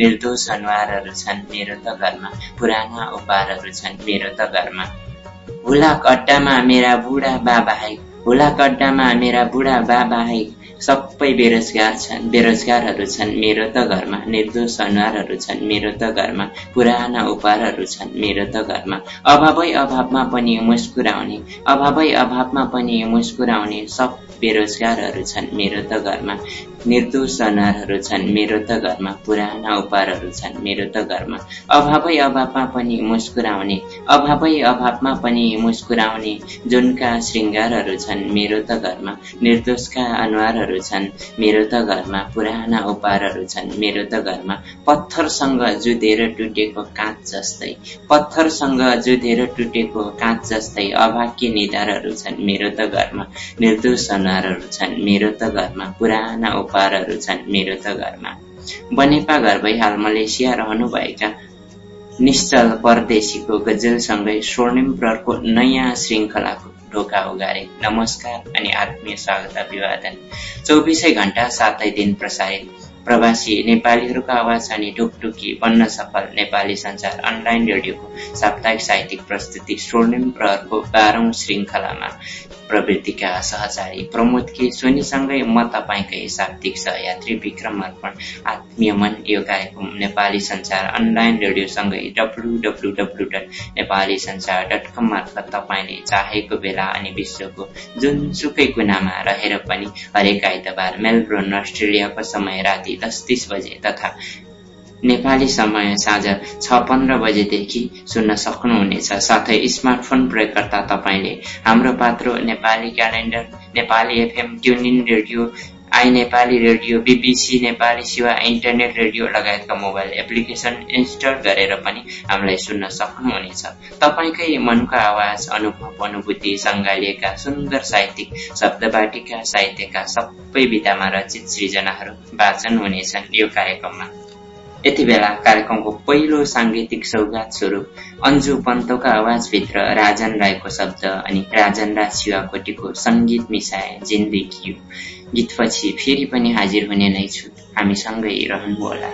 निर्दोष अनुहारहरू छन् मेरो त घरमा। पुराना उपहारहरू छन् मेरो त घरमा। हुलाक अड्डामा मेरा बुढा बाबा है। हुलाक अड्डामा मेरा बुढा बाबा है। सबै बेरोजगार छन् बेरोजगारहरू छन् मेरो त घरमा। निर्दोष अनुहारहरू छन् मेरो त घरमा। पुराना उपहारहरू छन् मेरो त घरमा। अभावै अभावमा पनि मुस्कुराउने अभावै अभावमा पनि मुस्कुराउने सब बेरोजगारहरू छन् मेरो त घरमा। निर्दोष अनुहारहरू छन्। मेरो त घरमा पुराना उपहारहरू छन्। मेरो त घरमा अभावै अभावमा पनि मुस्कुराउने। अभावै अभावमा पनि मुस्कुराउने जुनका श्रृङ्गारहरू छन् मेरो त घरमा निर्दोषका अनुहारहरू छन्। मेरो त घरमा पुराना उपहारहरू छन्। मेरो त घरमा पत्थरसँग जुधेर टुटेको काँच जस्तै। पत्थरसँग जुधेर टुटेको काँच जस्तै अभाग्य निधारहरू छन्। मेरो त घरमा निर्दोष अनुहारहरू छन्। मेरो त घरमा पुराना उपहारहरू छन् मेरो त घरमा। बनेपा घर भई हाल मलेसिया रहनुभएका निश्चल परदेशीको गजलसँगै स्वर्णिम प्रहरको नयाँ श्रृङ्खलाको ढोका उगारे। नमस्कार अनि आत्मीय स्वागत अभिवादन। चौबिसै घण्टा सातै दिन प्रसारित। प्रवासी नेपालीहरूको आवाज अनि ढुकढुकी बन्न सफल नेपाली संसार अनलाइन रेडियोको साप्ताहिक साहित्यिक प्रस्तुति स्वर्णिम प्रहरको बाह्रौं श्रृङ्खलामा। प्रवृत्तिका सहचारी प्रमोद के सोनीसँगै म तपाईँकै शाब्दिक सहयात्री विक्रम अर्पण आत्मीय मन यो कार्यक्रम Nepali Sansar online रेडियोसँगै W W W dot Nepali Sansar dot com मार्फत तपाईँले चाहेको बेला अनि विश्वको जुनसुकै कुनामा रहेर पनि हरेक आइतबार मेलबोर्न अस्ट्रेलियाको समय राति दस तिस बजे तथा नेपाली समय साँझ छ पन्ध्र बजेदेखि सुन्न सक्नुहुनेछ। साथै स्मार्टफोन प्रयोगकर्ता तपाईँले Hamro Patro Nepali calendar Nepali FM TuneIn radio I Nepali radio BBC Nepali सेवा इन्टरनेट रेडियो लगायतका मोबाइल एप्लिकेसन इन्स्टल गरेर पनि हामीलाई सुन्न सक्नुहुनेछ। तपाईँकै मनको आवाज अनुभव अनुभूति सङ्घालिएका सुन्दर साहित्यिक शब्दबाटिका साहित्यका सबै विधामा रचित सृजनाहरू वाचन हुनेछन् यो कार्यक्रममा। यति बेला कार्यक्रमको पहिलो साङ्गीतिक सौगात स्वरूप अन्जु पन्तोका आवाजभित्र राजन राईको शब्द अनि राजन राज शिवाकोटीको सङ्गीत मिसाए जिन्दगी गीतपछि फेरि पनि हाजिर हुने नै छु। हामीसँगै रहनुहोला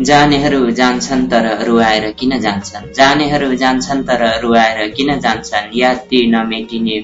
जानेहरू जान्छन् तर रुवाएर किन जान्छन्? जानेहरू जान्छन् तर रुवाएर किन जान्छन्? यात्री नमेटिने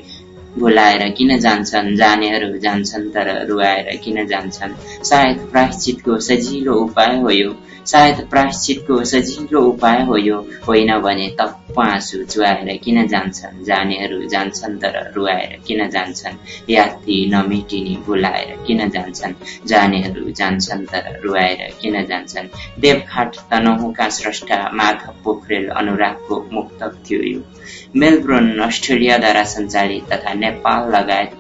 भुलाएर किन जान्छन्? जानेहरू जान्छन् तर रुवाएर किन जान्छन्? सायद प्रायश्चितको सजिलो उपाय हो यो। सायद प्रायश्चितको सजिलो उपाय हो यो होइन भने तप्प आँसु चुहाएर किन जान्छन्? जानेहरू जान्छन् तर रुवाएर किन जान्छन्? यात्री नमेटिने बोलाएर किन जान्छन्? जानेहरू जान्छन् तर रुवाएर किन जान्छन्? देवघाट तनहुका स्रष्टा माधव पोखरेल अनुरागको मुक्तक थियो यो। मेलबोर्न अस्ट्रेलियाद्वारा सञ्चालित तथा नेपाल लगायत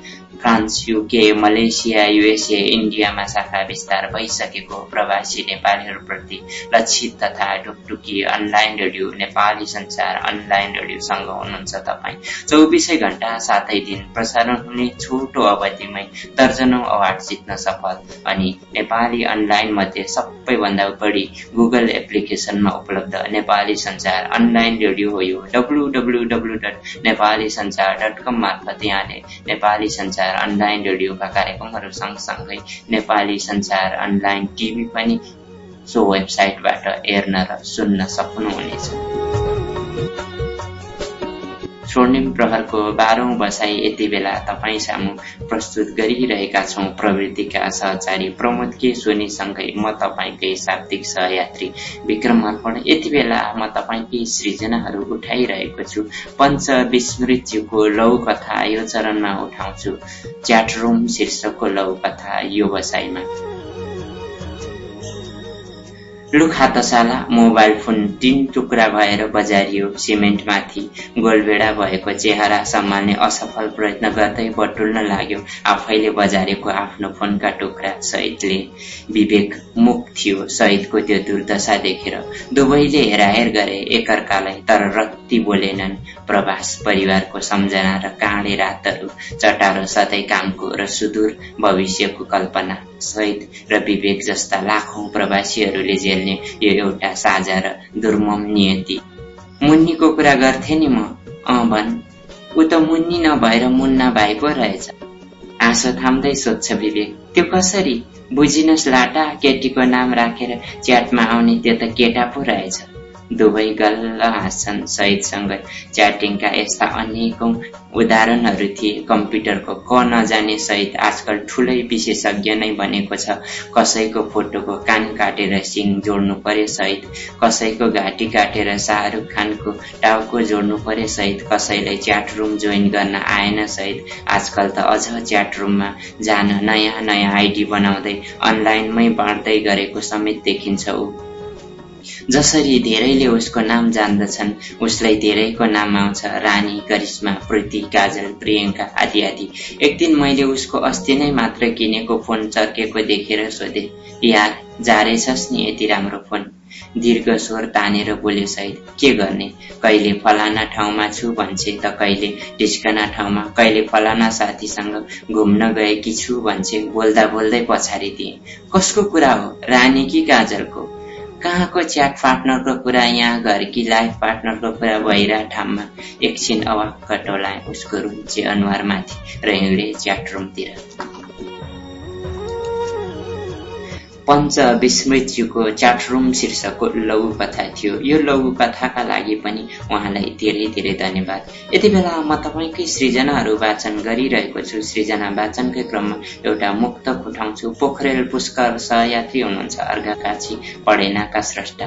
फ्रान्स युके मलेसिया युएसए इन्डियामा शाखा विस्तार भइसकेको प्रवासी नेपालीहरूप्रति लक्षित तथा Dhukdhuki online radio Nepali Sansar online रेडियोसँग हुनुहुन्छ तपाईँ चौबिसै घण्टा सातै दिन प्रसारण हुने छोटो अवधिमै दर्जनौ अवार्ड जित्न सफल। अनि नेपाली अनलाइन मध्ये सबैभन्दा बढी गुगल एप्लिकेसनमा उपलब्ध नेपाली संसार अनलाइन रेडियो हो यो। W W W dot Nepali Sansar dot com मार्फत यहाँले नेपाली संसार संसार अनलाइन रेडियोका कार्यक्रमहरू सँगसँगै नेपाली संसार अनलाइन टिभी पनि सो वेबसाइटबाट हेर्न र सुन्न सक्नुहुनेछ। स्वर्णिम प्रहरको बाह्रौं बसाई यति बेला तपाईँ सामु प्रस्तुत गरिरहेका छौं। प्रवृत्तिका सहचारी प्रमोद के सोनीसँगै म तपाईँकै शाब्दिक सहयात्री विक्रम अर्पण। यति बेला म तपाईँकै सृजनाहरू उठाइरहेको छु। पञ्च विस्मृत्युको लौ कथा यो चरणमा उठाउँछु। च्याटरुम शीर्षकको लौ कथा यो बसाइमा लुखा तसाला मोबाइल फोन तीन टुक्रा भएर बजारियो सिमेन्टमाथि गोलबेडा भएको चेहरा सम्हाल्ने असफल प्रयत्न गर्दै बटुल्न लाग्यो आफैले बजारेको आफ्नो फोनका टुक्रा सहितले। विवेक मुख थियो सहितको त्यो दुर्दशा देखेर। दुवैले हेराहेर गरे एकअर्कालाई तर रत्ती बोलेनन्। प्रवास परिवारको सम्झना र काँडे रातहरू चटारो सधैँ कामको र सुदूर भविष्यको कल्पना सहित र विवेक जस्ता लाखौं प्रवासीहरूले झेल्ने यो एउटा साझा र दुर्मम नियति। मुन्नीको कुरा गर्थे नि म अँ भन्। ऊ त मुन्नी नभएर मुन्ना भाइ पो रहेछ। आँसो थाम्दै सोध्छ विवेक त्यो कसरी? बुझिनुहोस् लाटा केटीको नाम राखेर च्याटमा आउने त्यो त केटा पो रहेछ। दुवै गल्ल हाँस्छन् सहितसँग च्याटिङका यस्ता अनेकौं उदाहरणहरू थिए। कम्प्युटरको क नजाने सहित आजकल ठुलै विशेषज्ञ नै बनेको छ। कसैको फोटोको कान काटेर सिङ जोड्नु पर्यो सहित कसैको घाँटी काटेर शाहरुख खानको टाउको जोड्नु पर्यो सहित कसैलाई च्याट रुम जोइन गर्न आएन सहित आजकल त अझ च्याट रुममा जान नयाँ नयाँ आइडी बनाउँदै अनलाइनमै बाँड्दै गरेको समेत देखिन्छ ऊ। जसरी धेरैले उसको नाम जान्दछन् उसलाई धेरैको नाम आउँछ रानी करिश्मा प्रीति काजल प्रियङ्का आदि आदि। एक दिन मैले उसको अस्ति नै मात्र किनेको फोन चर्केको देखेर सोधे यार जारेछस् नि यति राम्रो फोन? दीर्घ स्वर तानेर बोले सहित के गर्ने? कहिले फलाना ठाउँमा छु? भन्छे त कहिले ढिस्कना ठाउँमा कहिले फलाना साथीसँग घुम्न गएकी छु भन्छे बोल्दा बोल्दै पछाडि दिए कसको कुरा हो? रानी कि काजलको? कहाँको च्याट पार्टनरको कुरा यहाँ घरकी लाइफ पार्टनरको कुरा भइरह ठाउँमा एकछिन अवाक्क टोलाए उसको रुन्चे अनुहारमाथि र हिँडे च्याटरुमतिर पञ्च विस्मृत्युको च्याटरुम शीर्षकको लघु कथा थियो। यो लघु कथाका लागि पनि उहाँलाई धेरै धेरै धन्यवाद। यति बेला म तपाईँकै सृजनाहरू वाचन गरिरहेको छु। सृजना वाचनकै क्रममा एउटा मुक्त उठाउँछु पोखरेल पुष्कर सहयात्री हुनुहुन्छ। अर्घाकाछी पढेनाका स्रष्टा।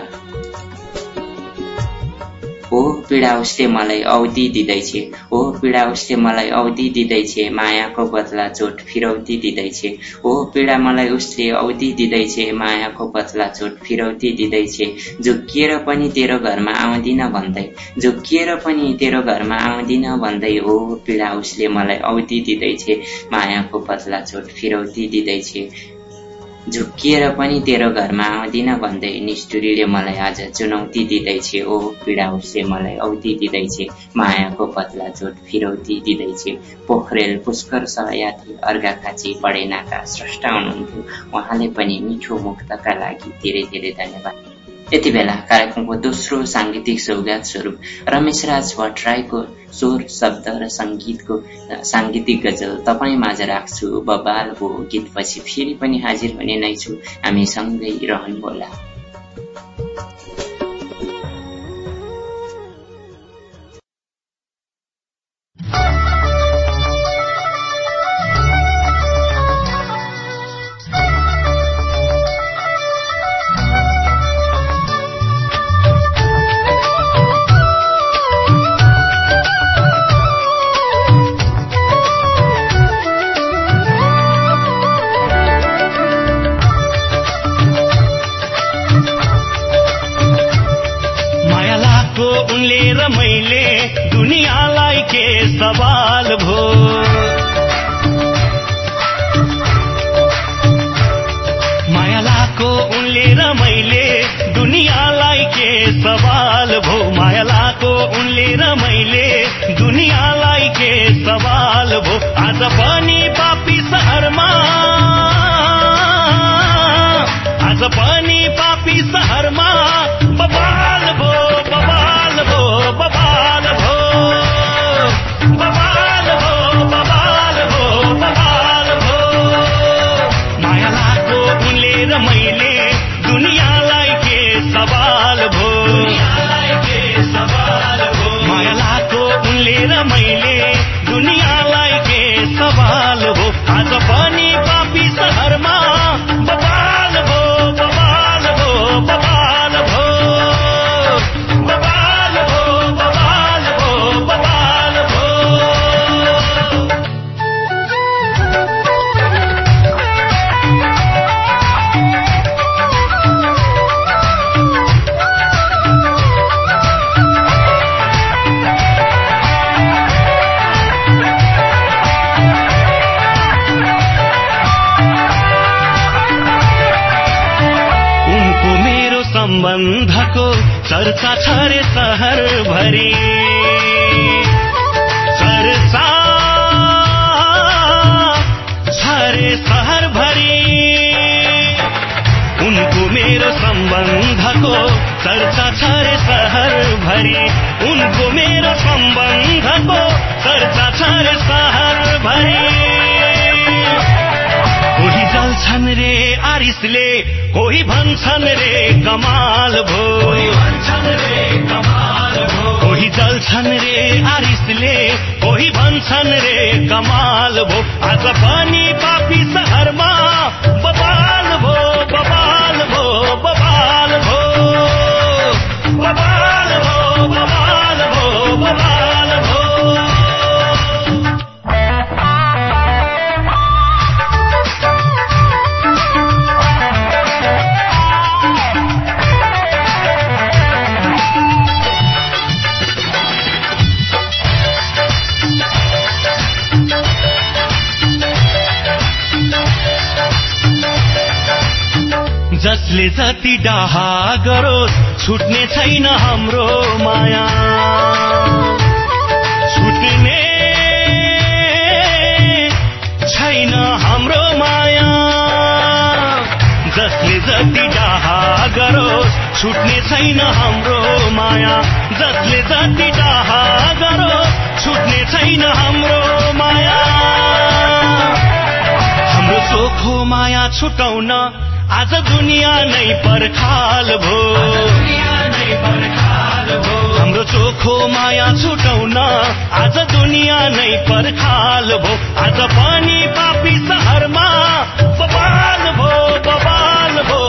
हो पीडा उसले मलाई औधी दिँदैछ हो पीडा उसले मलाई औधी दिँदैछ मायाको बदला चोट फिरौती दिँदैछ हो पीडा मलाई उसले औधी दिँदैछ मायाको बदला चोट फिरौती दिँदैछ झुक्किएर पनि तेरो घरमा आउँदिन भन्दै झुक्किएर पनि तेरो घरमा आउँदिन भन्दै हो पीडा उसले मलाई औधी दिँदैछ मायाको बदला चोट फिरौती दिँदैछ झुक्किएर पनि तेरो घरमा आउँदिन भन्दै निष्ठुरीले मलाई आज चुनौती दिँदैछ ओ पीडा उसले मलाई औधी दिँदैछ मायाको पतला चोट फिरौती दिँदैछ पोखरेल पुष्कर सहयात्री अर्घाखाची पढेनाका स्रष्टा हुनुहुन्थ्यो उहाँले पनि मिठो मुक्तका लागि धेरै धेरै धन्यवाद। यति बेला कार्यक्रमको दोस्रो साङ्गीतिक सौगात स्वरूप रमेश राज भट्टराईको स्वर शब्द र सङ्गीतको साङ्गीतिक गजल तपाईँ माझ राख्छु बबाल हो गीतपछि फेरि पनि हाजिर हुने नै छु। हामी सँगै रहनुहोला। भन्छन् रे कमाल भो। कोही जल्छन् रे आरिसले कोही भन्छन् रे कमाल भो। आज जति डाहा गरोस्। छुट्ने छैन हाम्रो माया। छुट्ने छैन हाम्रो माया। जसले जति डाहा गरोस् छुट्ने छैन हाम्रो माया। जसले जति डाहा गरोस् छुट्ने छैन हाम्रो माया। हाम्रो चोखो माया छुटाउन आज दुनियाँ नै पर्खाल भो हाम्रो चोखो माया छुटाउन आज दुनियाँ नै पर्खाल भो आज पनि पापी सहरमा बबाल भो बबाल भो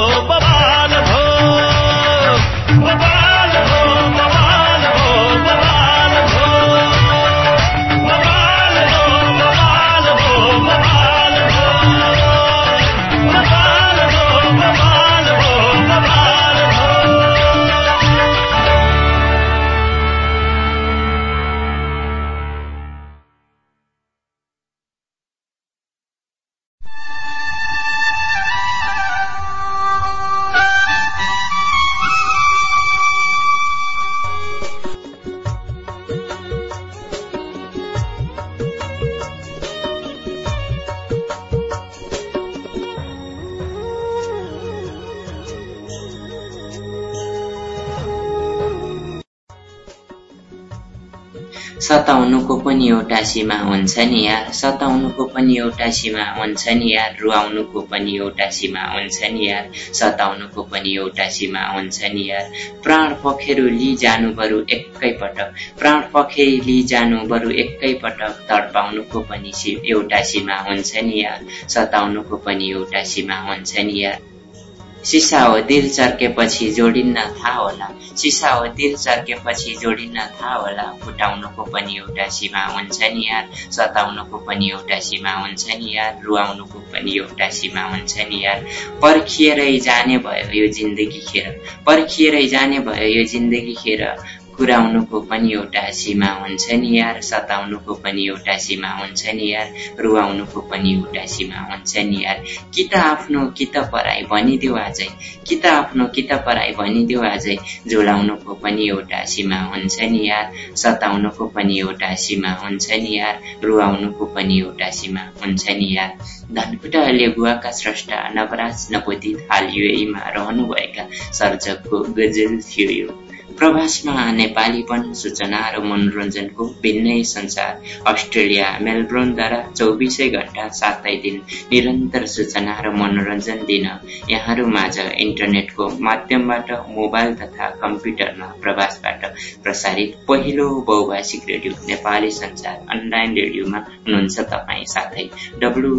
पनि एउटा सीमा हुन्छ नि यार सताउनुको पनि एउटा सीमा हुन्छ नि यार रुवाउनुको पनि एउटा सीमा हुन्छ नि यार सताउनुको पनि एउटा सीमा हुन्छ नि यार प्राण पखेरु लिजानु बरु एकैपटक। प्राण पखेरी लिजानु बरु एकैपटक तडपाउनुको पनि एउटा सीमा हुन्छ नि यार सताउनुको पनि एउटा सीमा हुन्छ नि यार सिसा हो दिल चर्केपछि जोडिन्न थाहा होला। सिसा हो दिल चर्केपछि जोडिन्न थाहा होला। फुटाउनुको पनि एउटा सीमा हुन्छ नि यार। सताउनुको पनि एउटा सीमा हुन्छ नि यार। रुवाउनुको पनि एउटा सीमा हुन्छ नि यार। पर्खिएरै जाने भयो यो जिन्दगी खेर पर्खिएरै जाने भयो यो जिन्दगी खेर कुराउनुको पनि एउटा सीमा हुन्छ नि यार सताउनुको पनि एउटा सीमा हुन्छ नि यार रुवाउनुको पनि एउटा सीमा हुन्छ नि यार। कि त आफ्नो कि त पराई भनिदेऊ आजै। कि त आफ्नो कि त पराई भनिदेऊ आजै। झोलाउनुको पनि एउटा सीमा हुन्छ नि यार सताउनुको पनि एउटा सीमा हुन्छ नि यार रुवाउनुको पनि एउटा सीमा हुन्छ नि यार। धनकुटा लेबुवाका स्रष्टा नवराज नवोदित हाल युएमा रहनुभएका सर्जकको गजल थियो यो। प्रवासमा नेपालीपन सूचना र मनोरञ्जनको भिन्नै संसार अस्ट्रेलिया मेलबोर्नद्वारा चौबिसै घण्टा सातै दिन निरन्तर सूचना र मनोरञ्जन दिन। यहाँहरू माझ इन्टरनेटको माध्यमबाट मोबाइल तथा कम्प्युटरमा प्रवासबाट प्रसारित पहिलो बहुभाषिक रेडियो नेपाली संसार अनलाइन रेडियोमा हुनुहुन्छ तपाईँ साथै W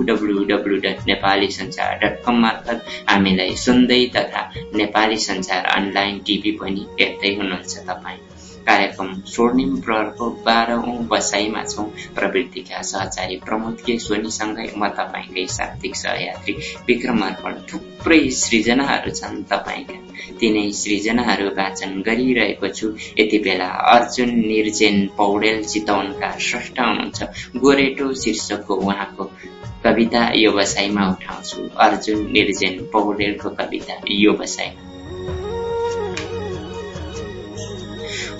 Nepali Sansar dot com मार्फत हामीलाई सुन्दै तथा नेपाली संसार अनलाइन टिभी पनि हेर्दै हुनु हुनुहुन्छ तपाईँ। कार्यक्रम स्वर्णिम प्रहरको बाह्रौँ बसाइमा छौँ। प्रवृत्तिका सहचारी प्रमोद के सोनीसँगै म तपाईँकै शाब्दिक सहयात्री विक्रम अर्पण। थुप्रै सृजनाहरू छन् तपाईँका। तिनै सृजनाहरू वाचन गरिरहेको छु। यति बेला अर्जुन निर्जेन पौडेल चितवनका स्रष्ट हुनुहुन्छ। गोरेटो शीर्षकको उहाँको कविता यो बसाइमा उठाउँछु। अर्जुन निर्जेन पौडेलको कविता यो बसाइमा।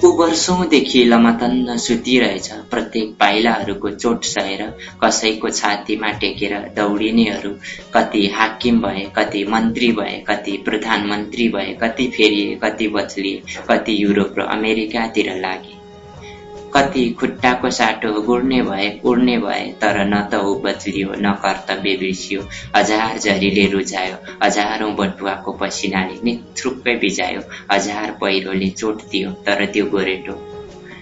ऊ वर्षौंदेखि लमतन्न सुतिरहेछ। प्रत्येक पाइलाहरूको चोट सहेर कसैको छातीमा टेकेर दौडिनेहरू कति हाकिम भए कति मन्त्री भए कति प्रधानमन्त्री भए कति फेरिए कति बदलिए कति युरोप र अमेरिकातिर लागे। कति खुट्टाको साटो गुड्ने भए उड्ने भए तर न त ऊ बदलियो न कर्तव्य बिर्सियो हजार झरीले रुझायो। हजारौं बटुवाको पसिनाले निथ्रुक्कै बिजायो हजार पहिरोले चोट दियो तर त्यो गोरेटो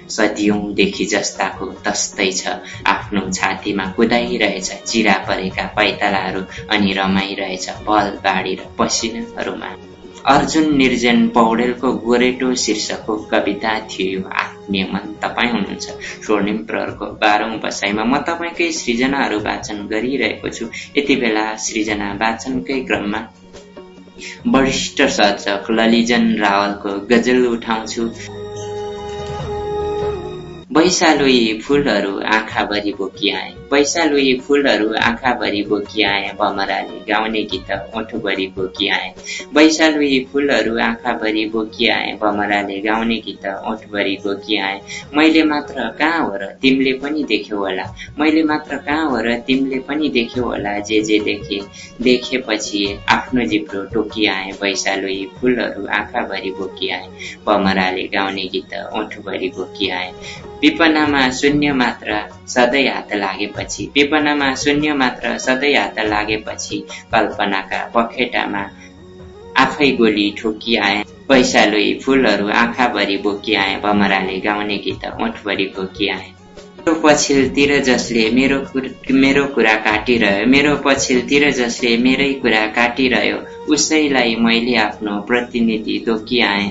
सदियौंदेखि जस्ताको तस्तै छ। आफ्नो छातीमा कुदाइरहेछ चिरा परेका पैतालाहरू अनि रमाइरहेछ बल बाढी र पसिनाहरूमा। अर्जुन निर्जन पौडेलको गोरेटो शीर्षकको कविता थियो। आत्मीय मन तपाईँ हुनुहुन्छ। स्वर्णिम प्रहरको बाह्रौं बसाइमा म तपाईँकै सृजनाहरू वाचन गरिरहेको छु। यति बेला सृजना वाचनकै क्रममा वरिष्ठ सर्जक ललिजन रावलको गजल उठाउँछु। बैसालुई फुलहरू आँखाभरि बोकिआए। बैसालुई फुलहरू आँखाभरि बोकिआए भमराले गाउने गीत ओठभरि बोकिआए। बैसालुई फुलहरू आँखाभरि बोकिआए भमराले गाउने गीत ओठभरि बोकिआए। मैले मात्र कहाँ हो र तिमीले पनि देख्यौ होला। मैले मात्र कहाँ हो र तिमीले पनि देख्यौ होला जे जे देखे। देखेपछि आफ्नो जिब्रो टोकिआए बैसालुई फुलहरू आँखाभरि बोकिआए भमराले गाउने गीत ओठभरि बोकिआए। विपनामा शून्य मात्र सधैँ हात लागेपछि विपनामा शून्य मात्र सधैँ हात लागेपछि कल्पनाका पखेटामा आफै गोली ठोकिआए पैसालोई फुलहरू आँखाभरि बोकिआए बमराले गाउने गीत ओठभरि बोकिआए। मेरो पछिल्तिर जसले मेरो मेरो कुरा काटिरह्यो मेरो पछिल्तिर जसले मेरै कुरा काटिरह्यो उसैलाई मैले आफ्नो प्रतिनिधि तोकिआएँ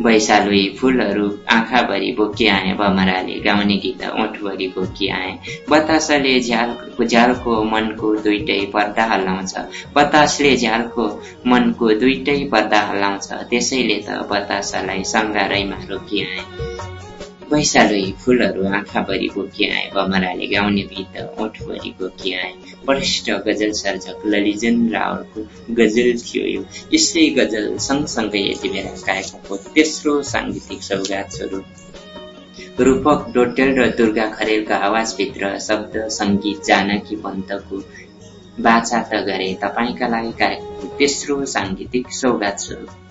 वैशालुई फुलहरू आँखाभरि बोकिआए भमराले गाउने गीत ओठभरि बोकिआए बतासले झ्याल झ्यालको मनको दुइटै पर्दा हल्लाउँछ। बतासले झ्यालको मनको दुइटै पर्दा हल्लाउँछ। त्यसैले त बतासलाई सङ्गारैमा रोकिआए वैशालुई फुलहरू आँखाभरि बोकिआए भमराले गाउने गीत ओठभरि बोकिआए वरिष्ठ गजल सर्जक ललिजन रावलको गजल थियो यो। यसै गजल सँगसँगै यति बेला कार्यक्रमको तेस्रो साङ्गीतिक सौगात स्वरूप। रूपक डोटेल र दुर्गा खरेलको आवाजभित्र शब्द सङ्गीत जानकी पन्तको बाचा त गरे तपाईँका लागि कार्यक्रमको तेस्रो साङ्गीतिक सौगात स्वरूप।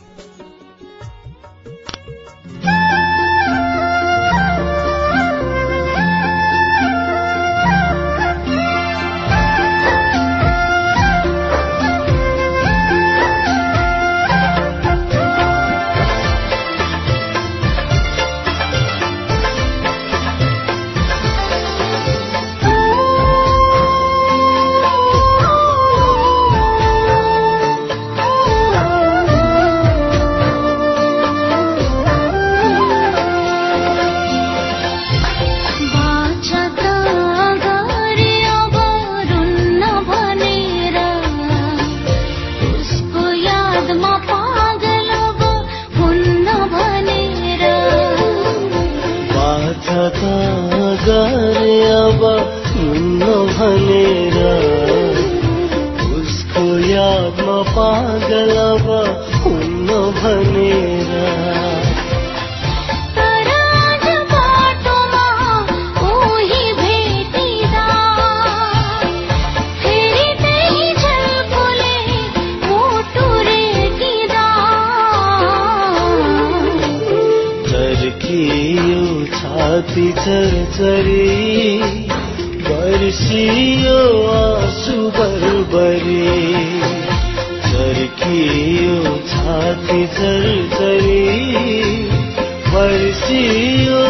भनेर। उसको यादमा पागल अब हुन्न भनेर। छाती चरचरी। बर्सियो आँसु बरबरी छाती बर्सियो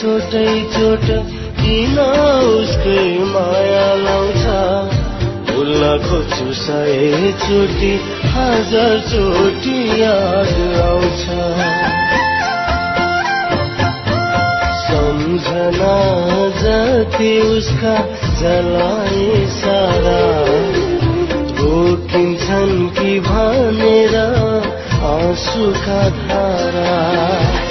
छोटै छोट किन उसकै माया लाउँछ? भुल्न खोज्छु सय चोटि हजार चोटि याद आउँछ। सम्झना जति उसका जलाए सारा रोकिन्छन् कि भनेर आँसुका धारा।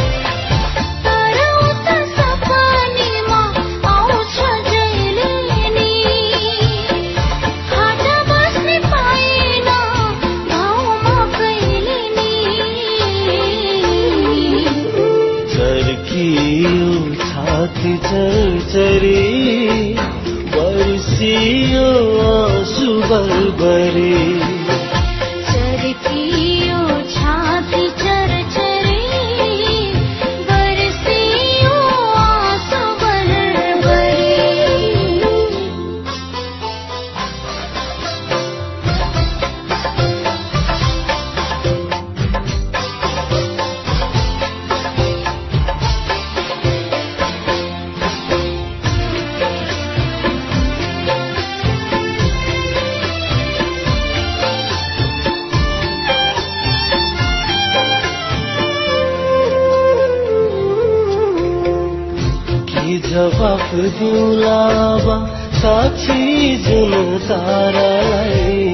जुन तारालाई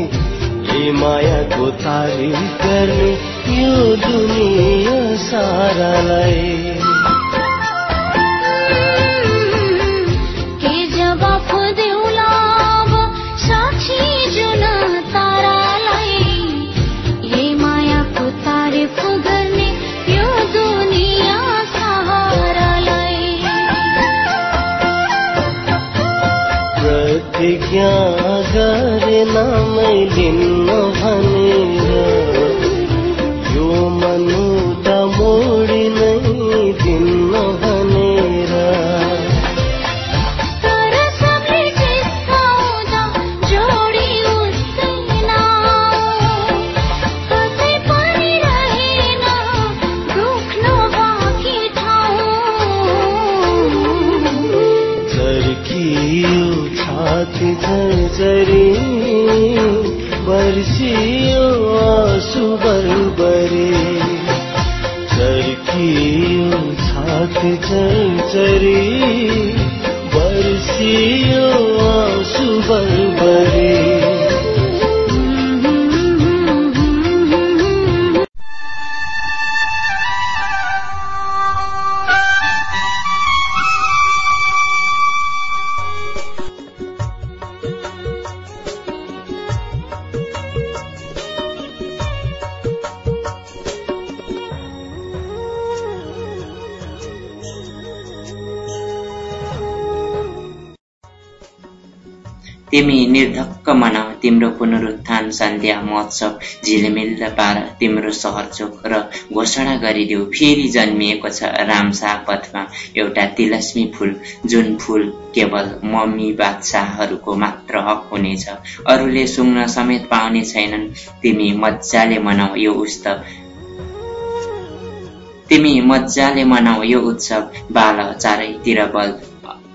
ए मायाको तारिफ गर्ने यो दुनिया सारालाई। झरी बर्सियो आँसु बरबरे। चर्कियो छाती झरी महोत्सव झिलिमिल्ल पार तिम्रो सहरचोक र घोषणा गरिदेऊ। फेरि जन्मिएको छ रामसा पथमा एउटा तिलस्मी फूल जुन फूल केवल मम्मी बादशाहहरूको मात्र हक हुनेछ। अरूले सुङ्न समेत पाउने छैनन्। तिमी मजाले मनाऊ यो उत्सव। तिमी मजाले मनाऊ यो उत्सव। बाल चारैतिर बल।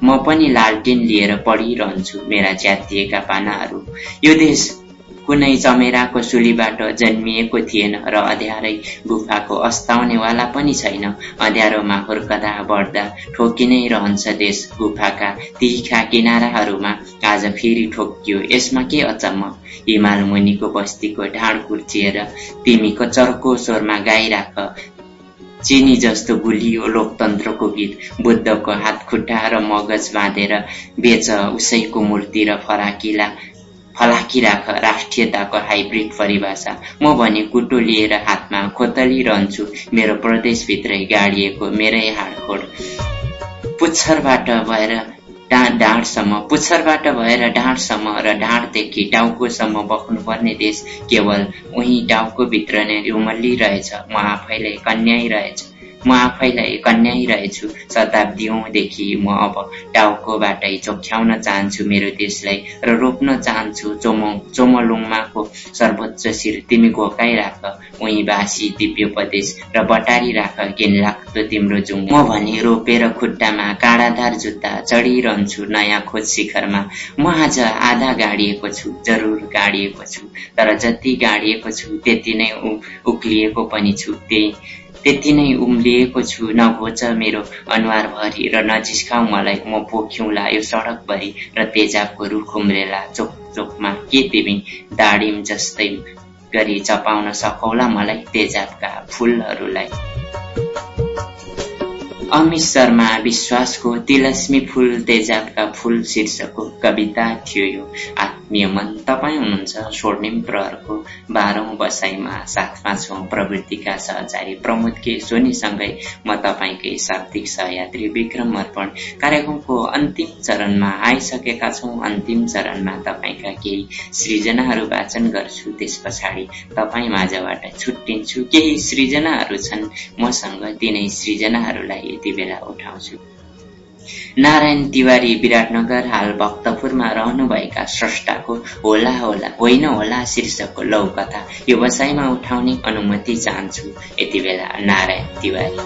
म पनि लालटिन लिएर पढिरहन्छु मेरा च्यातिएका पानाहरू। यो देश कुनै चमेराको सुलीबाट जन्मिएको थिएन र अँध्यारै गुफाको अस्ताउनेवाला पनि छैन। अँध्यारोमा हुर्कदा बढ्दा ठोकिनै रहन्छ देश गुफाका तिखा किनाराहरूमा। आज फेरि ठोकियो यसमा के अचम्म? हिमाल मुनिको बस्तीको ढाड कुर्चिएर तिमीको चर्को स्वरमा गाइराख। चिनी जस्तो गुलियो लोकतन्त्रको गीत। बुद्धको हात खुट्टा र मगज बाँधेर बेच उसैको मूर्ति र फराकिला फलाकिराख राष्ट्रियताको हाइब्रिड परिभाषा। म भने कुटो लिएर हातमा खोतलिरहन्छु मेरो प्रदेशभित्रै गाडिएको मेरै हाडखोड। पुच्छरबाट भएर ढाँडसम्म पुच्छरबाट भएर ढाँडसम्म र ढाँडदेखि टाउकोसम्म बग्नुपर्ने देश केवल उही टाउकोभित्र नै उमल्लिरहेछ म आफैलाई कन्याइरहेछ म आफैलाई कन्याइरहेछु। शताब्दीौँदेखि म अब टाउकोबाटै चोख्याउन चाहन्छु मेरो देशलाई र रोप्न चाहन्छु चोमो चोमलुङमाको सर्वोच्च शिर। तिमी घोकाइराख उही बासी दिव्योपदेश र बटारी राख घिनलाग्दो तिम्रो जुङ। म भने रोपेर खुट्टामा काँडादार जुत्ता चढिरहन्छु नयाँ खोज शिखरमा। म आज आधा गाडिएको छु जरुर गाडिएको छु तर जति गाडिएको छु त्यति नै उक्लिएको पनि छु। त्यही त्यति नै उम्लिएको छु। नघोच मेरो अनुहारभरि र नजिस्काउ मलाई म पोख्यौँला। यो सडकभरि र तेजाबको रुख उम्रेला चोक चोकमा के तिमी दाडिम जस्तै गरी चपाउन सकौला मलाई तेजाबका फुलहरूलाई? अमित शर्मा विश्वासको तिलस्मी फुल तेजाबका फुल शीर्षकको कविता थियो यो। आत्मीय मन तपाईँ हुनुहुन्छ स्वर्णिम प्रहरको बाह्रौं बसाइमा साथमा छौँ प्रवृत्तिका सहचारी प्रमोद के सोनीसँगै म तपाईँकै शाब्दिक सहयात्री विक्रम अर्पण। कार्यक्रमको अन्तिम चरणमा आइसकेका छौँ। अन्तिम चरणमा तपाईँका केही सृजनाहरू वाचन गर्छु। त्यस पछाडि तपाईँ माझबाट छुट्टिन्छु। केही सृजनाहरू छन्। मसँग तिनै सृजनाहरूलाई यति बेला उठाउँछु। नारायण तिवारी विराटनगर हाल भक्तपुरमा रहनुभएका स्रष्टाको होला होला होइन होला शीर्षकको लौ कथा यो बसाइमा उठाउने अनुमति चाहन्छु। यति बेला नारायण तिवारी।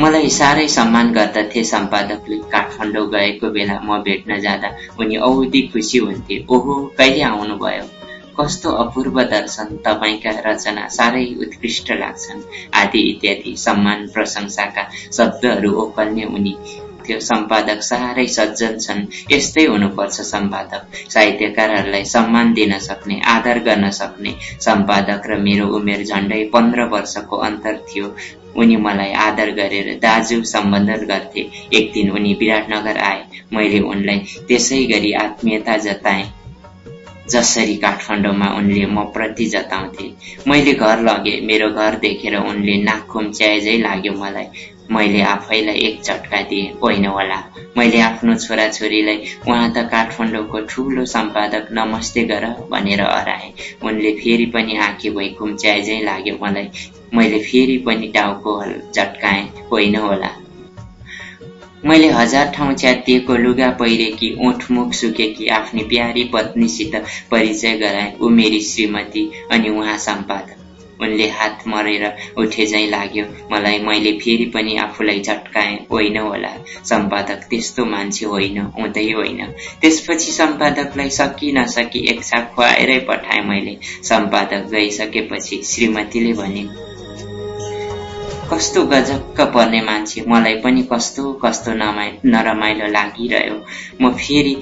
मलाई साह्रै सम्मान गर्दथे सम्पादकले। काठमाडौँ गएको बेला म भेट्न जाँदा उनी औधी खुसी हुन्थे। ओहो कहिले आउनुभयो? कस्तो अपूर्व दर्शन तपाईँका रचना साह्रै उत्कृष्ट लाग्छन्। आदि इत्यादि सम्मान प्रशंसाका शब्दहरू ओकल्ने उनी त्यो सम्पादक साह्रै सज्जन छन्। यस्तै हुनुपर्छ सम्पादक। साहित्यकारहरूलाई सम्मान दिन सक्ने आदर गर्न सक्ने सम्पादक र मेरो उमेर झन्डै पन्ध्र वर्षको अन्तर थियो। उनी मलाई आदर गरेर दाजु सम्बोधन गर्थे। एक दिन उनी विराटनगर आए। मैले उनलाई त्यसै गरी आत्मीयता जताएँ। जसरी काठमाडौँमा उनले म प्रति जताउँथे। मैले घर लगे मेरो घर देखेर उनले नाक खुम्च्याए लाग्यो मलाई। मैले आफैलाई एक झट्का दिएँ होइन होला मैले आफ्नो छोराछोरीलाई उहाँ त काठमाडौँको ठुलो सम्पादक नमस्ते गर भनेर हराएँ। उनले फेरि पनि आँखी भई खुम्च्याए लाग्यो मलाई। मैले फेरि पनि टाउको झट्काएँ होइन होला मैले हजार ठाउँ च्यातिएको लुगा पहिरेकी ओठमुख सुकेकी आफ्नी प्यारी पत्नीसित परिचय गराए ऊ मेरी श्रीमती अनि उहाँ सम्पादक। उनले हात मरेर उठे झै लाग्यो मलाई मैले फेरि पनि आफूलाई झट्काएँ होइन होला सम्पादक त्यस्तो मान्छे होइन हुँदै होइन। त्यसपछि सम्पादकलाई सकि नसकी एक साथ खुवाएरै पठाएँ मैले। सम्पादक गइसकेपछि श्रीमतीले भने कस्तो गजक्क पर्ने मान्छे। मलाई पनि कस्तो कस्तो नमाइ नरमाइलो लागिरह्यो। म फेरि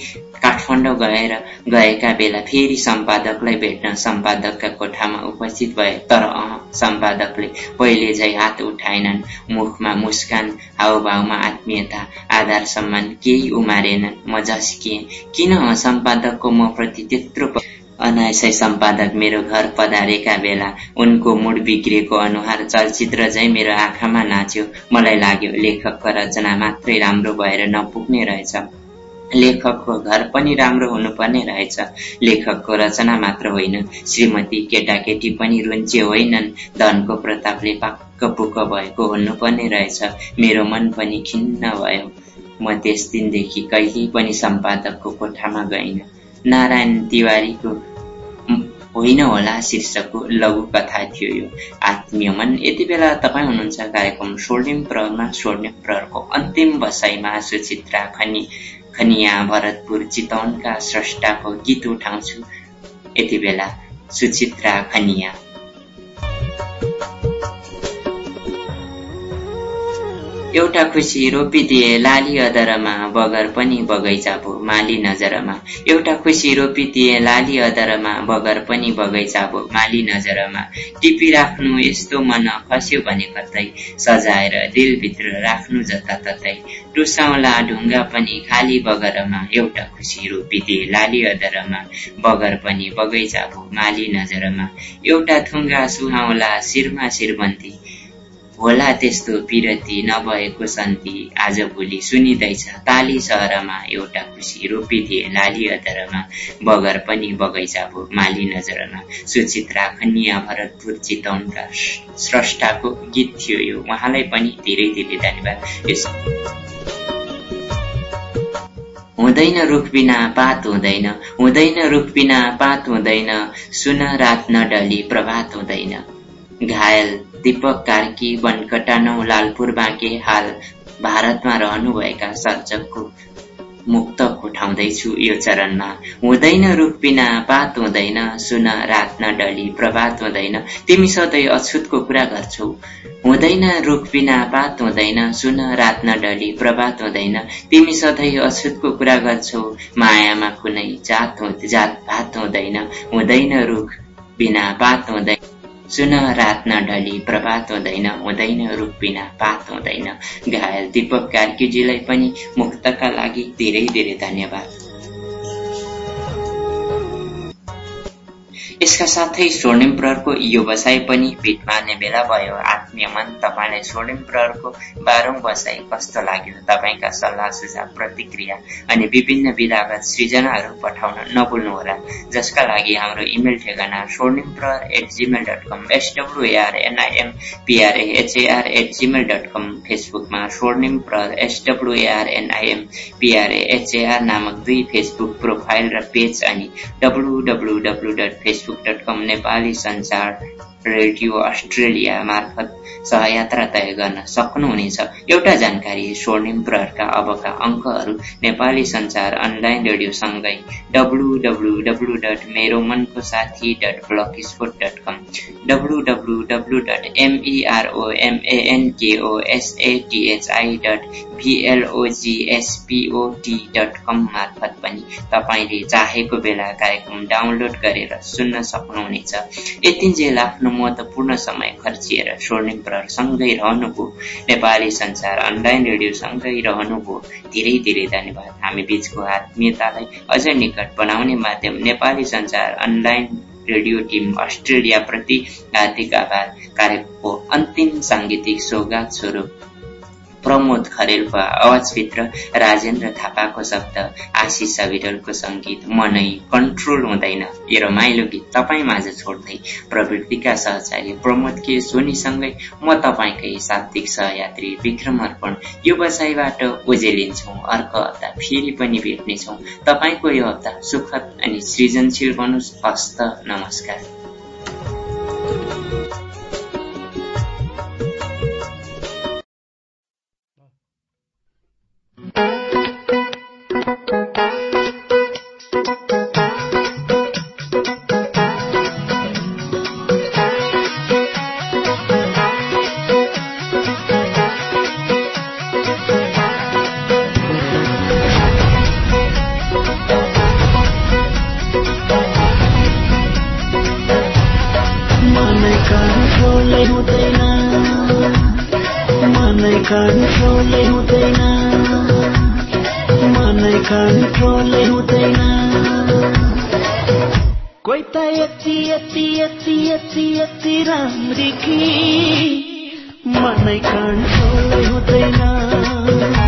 काठमाडौँ गएर गएका बेला फेरि सम्पादकलाई भेट्न सम्पादकका कोठामा उपस्थित भए। तर अह सम्पादकले पहिले झै हात उठाएनन्। मुखमा मुस्कान हावभावमा आत्मीयता आधार सम्मान केही उमारेनन्। म झस्किएँ। किन सम्पादकको म प्रति त्यत्रो अनायसै सम्पादक मेरो घर पधारेका बेला उनको मुड बिग्रिएको अनुहार चलचित्र झैँ मेरो आँखामा नाच्यो। मलाई लाग्यो लेखकको रचना मात्रै राम्रो भएर नपुग्ने रहेछ। लेखकको घर पनि राम्रो हुनुपर्ने रहेछ। लेखकको रचना मात्र होइन श्रीमती केटाकेटी पनि रुन्चे होइनन्। धनको प्रतापले पाक्क पुक्क भएको हुनुपर्ने रहेछ। मेरो मन पनि खिन्न भयो। म त्यस दिनदेखि कहिल्यै पनि सम्पादकको कोठामा गइन। नारायण तिवारीको होइन होला शीर्षकको लघु कथा थियो यो। आत्मीय मन। यति बेला तपाईँ हुनुहुन्छ कार्यक्रम स्वर्णिम प्रहरमा। स्वर्णिम प्रहरको अन्तिम बसाइमा सुचित्रा खनि खनिया भरतपुर चितवनका स्रष्टाको गीत उठाउँछु। यति बेला सुचित्रा खनिया। एउटा खुसी रोपिदिए लाली अदरमा बगर पनि बगैँचा भो माली नजरमा। एउटा खुसी रोपिदिए लाली अदरमा बगर पनि बगैँचा भो माली नजरमा। टिपिराख्नु यस्तो मन खस्यो भने कतै सजाएर दिलभित्र राख्नु जताततै टुसाउला ढुङ्गा पनि खाली बगरमा एउटा खुसी रोपिदिए लाली अदरमा बगर पनि बगैँचा भो माली नजरमा। एउटा थुङ्गा सुहाउला शिरमा शिरबन्ती होला त्यस्तो पिरती नभएको सन्ती आजभोलि सुनिँदैछ। ताली सहरमा एउटा खुसी रोपिदिए लाली अधरमा बगर पनि बगैँचा भो माली नजरमा। सुचित्रा खनिया भरतपुर चितवनका स्रष्टाको गीत थियो यो। उहाँलाई पनि धेरै धेरै धन्यवाद। हुँदैन रुख बिना पात हुँदैन। हुँदैन रुख बिना पात हुँदैन। सुन रात नडली प्रभात हुँदैन। घायल दीपक कार्की बनकटा नौ लालपुर बाँके हाल भारतमा रहनुभएका सर्जकको मुक्तक उठाउँदैछु यो चरणमा। हुँदैन रुख बिना पात हुँदैन सुन रात नडली प्रभात हुँदैन। तिमी सधैँ अछुतको कुरा गर्छौ। हुँदैन रुख बिना पात हुँदैन सुन रात नडली प्रभात हुँदैन। तिमी सधैँ अछुतको कुरा गर्छौ। मायामा कुनै जात जात भात हुँदैन। हुँदैन रुख बिना पात हुँदैन। सुन रात नढली प्रभात हुँदैन हुँदैन रुख बिना पात हुँदैन। घायल दीपक कार्कीजीलाई पनि मुक्तका लागि धेरै धेरै धन्यवाद। यसका साथै स्वर्णिम प्रहरको यो बसाइ पनि पिठ मार्ने बेला भयो। आत्मीय मन तपाईँलाई स्वर्णिम प्रहरको बाह्रौं बसाइ कस्तो लाग्यो? तपाईँका सल्लाह सुझाव प्रतिक्रिया अनि विभिन्न विधागत सृजनाहरू पठाउन नभुल्नुहोला। जसका लागि हाम्रो इमेल ठेगाना Swarnim Prahar at Gmail dot com P R H A R at Gmail dot com फेसबुकमा स्वर्णिम प्रहर नामक दुई फेसबुक प्रोफाइल र पेज अनि W W W dot Facebook Facebook Nepali Sanchar radio Australia मार्फत सहयात्रा तय गर्न सक्नुहुनेछ। एउटा जानकारी स्वर्णिम प्रहरका अबका अङ्कहरू नेपाली संचार अनलाइन रेडियोसँगै W W W dot Mero Manko Sathi dot blogspot dot com W W W dot एमइआरओएमएएनकेओएसएटिएचआई dot भिएलओजिएसपिओटी डट कम मार्फत पनि तपाईँले चाहेको बेला कार्यक्रम डाउनलोड गरेर सुन्न सक्नुहुनेछ यतिन्जेल आफ्नो महत्वपूर्ण समय खर्चिएर स्वर्णिम प्रहरसँगै रहनुभयो नेपाली संसार अनलाइन रेडियोसँगै रहनुभयो धेरै धेरै धन्यवाद। हामी बीचको आत्मीयतालाई अझ निकट बनाउने माध्यम Nepali Sansar online radio team अस्ट्रेलियाप्रति हार्दिक आभार। कार्यक्रमको अन्तिम साङ्गीतिक सौगात स्वरूप। प्रमोद खरेलको आवाजभित्र राजेन्द्र थापाको शब्द आशिष विरलको सङ्गीत मनै कन्ट्रोल हुँदैन। यो रमाइलो गीत तपाईँ माझ छोड्दै प्रवृत्तिका सहचारी प्रमोद के सोनीसँगै म तपाईँकै शाब्दिक सहयात्री विक्रम अर्पण यो बसाइबाट ओजेलिन्छौँ अर्को हप्ता फेरि पनि भेट्नेछौँ। तपाईँको यो हप्ता सुखद अनि सृजनशील बनोस्। हस्त नमस्कार। कन्ट्रोलै हुँदैन। मलाई हुँदैन। कोही त यति यति यति यति यति राम्री कि मलाई कन्ट्रोलै हुँदैन।